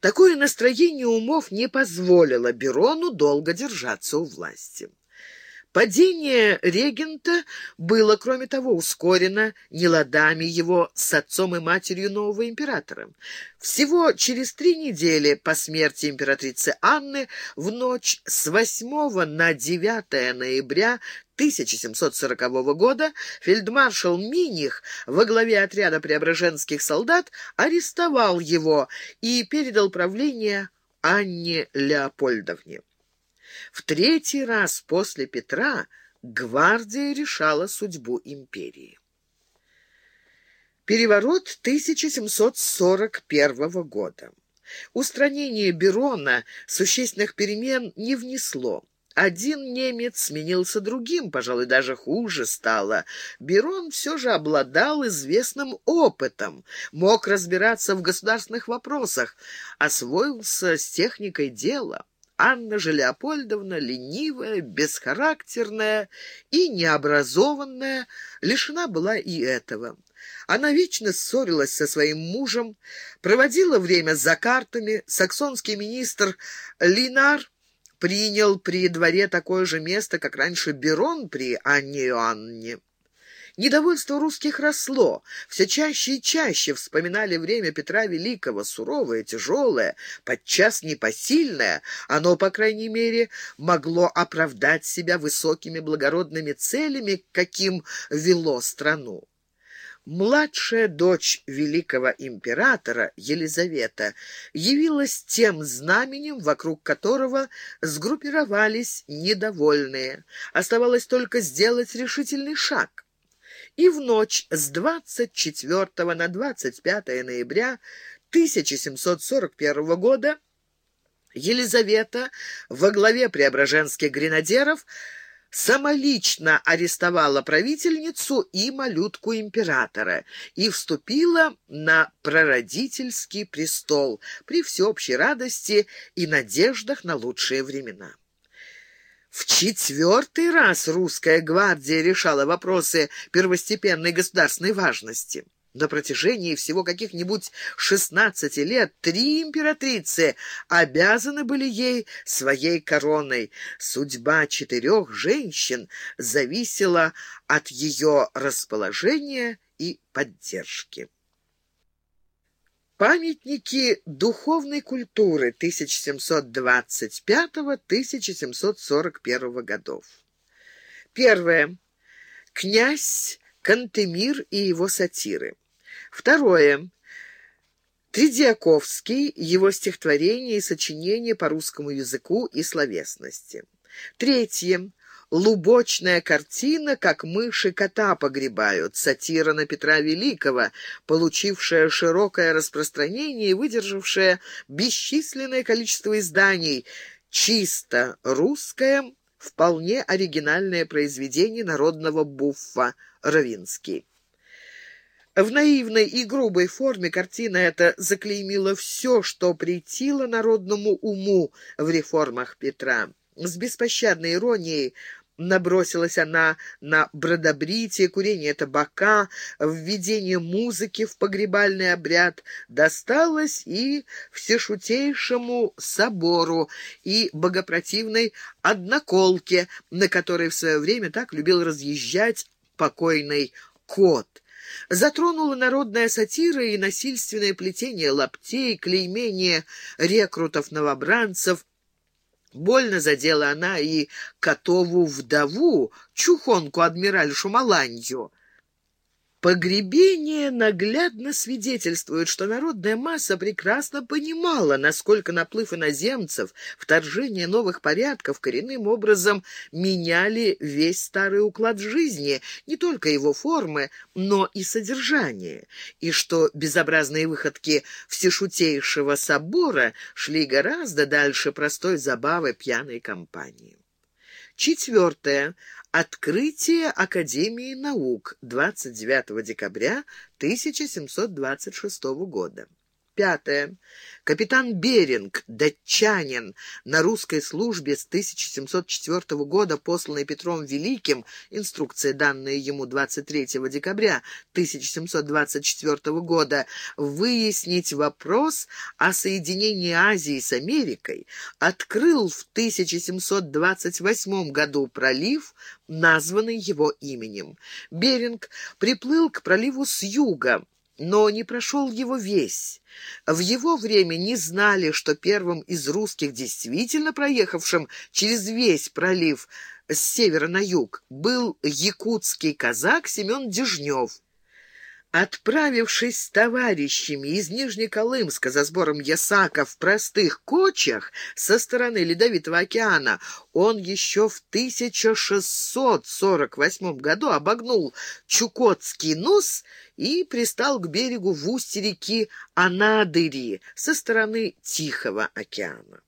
Такое настроение умов не позволило Берону долго держаться у власти. Падение регента было, кроме того, ускорено неладами его с отцом и матерью нового императора. Всего через три недели по смерти императрицы Анны в ночь с 8 на 9 ноября 1740 года фельдмаршал Миних во главе отряда преображенских солдат арестовал его и передал правление Анне Леопольдовне. В третий раз после Петра гвардия решала судьбу империи. Переворот 1741 года. Устранение Берона существенных перемен не внесло. Один немец сменился другим, пожалуй, даже хуже стало. Берон все же обладал известным опытом, мог разбираться в государственных вопросах, освоился с техникой дела. Анна же Леопольдовна, ленивая, бесхарактерная и необразованная, лишена была и этого. Она вечно ссорилась со своим мужем, проводила время за картами. Саксонский министр Линар принял при дворе такое же место, как раньше Берон при Анне Иоанне. Недовольство русских росло. Все чаще и чаще вспоминали время Петра Великого, суровое, тяжелое, подчас непосильное. Оно, по крайней мере, могло оправдать себя высокими благородными целями, каким вело страну. Младшая дочь великого императора, Елизавета, явилась тем знаменем, вокруг которого сгруппировались недовольные. Оставалось только сделать решительный шаг и в ночь с 24 на 25 ноября 1741 года Елизавета во главе преображенских гренадеров самолично арестовала правительницу и малютку императора и вступила на прародительский престол при всеобщей радости и надеждах на лучшие времена. В четвертый раз русская гвардия решала вопросы первостепенной государственной важности. На протяжении всего каких-нибудь шестнадцати лет три императрицы обязаны были ей своей короной. Судьба четырех женщин зависела от ее расположения и поддержки. Памятники духовной культуры 1725-1741 годов. Первое. Князь Кантемир и его сатиры. Второе. Тридиаковский, его стихотворения и сочинения по русскому языку и словесности. Третье. Лубочная картина, как мыши кота погребают, сатира на Петра Великого, получившая широкое распространение и выдержавшая бесчисленное количество изданий, чисто русское, вполне оригинальное произведение народного буффа Равинский. В наивной и грубой форме картина эта заклеймила все, что претило народному уму в реформах Петра. С беспощадной иронией Набросилась она на бродобритие, курение табака, введение музыки в погребальный обряд, досталось и всешутейшему собору и богопротивной одноколке, на которой в свое время так любил разъезжать покойный кот. Затронула народная сатира и насильственное плетение лаптей, клеймение рекрутов-новобранцев, Больно задела она и котову вдову, чухонку адмиральшу Маланью. Погребение наглядно свидетельствует, что народная масса прекрасно понимала, насколько наплыв иноземцев, вторжение новых порядков коренным образом меняли весь старый уклад жизни, не только его формы, но и содержание, и что безобразные выходки всешутейшего собора шли гораздо дальше простой забавы пьяной компании. Четвертое. Открытие Академии наук 29 декабря 1726 года. Пятое. Капитан Беринг, датчанин, на русской службе с 1704 года, посланный Петром Великим, инструкция, данная ему 23 декабря 1724 года, выяснить вопрос о соединении Азии с Америкой, открыл в 1728 году пролив, названный его именем. Беринг приплыл к проливу с юга, но не прошел его весь. В его время не знали, что первым из русских, действительно проехавшим через весь пролив с севера на юг, был якутский казак Семен Дежнев. Отправившись с товарищами из Нижнеколымска за сбором ясака в простых кочах со стороны Ледовитого океана, он еще в 1648 году обогнул Чукотский нос и пристал к берегу в устье реки Анадыри со стороны Тихого океана.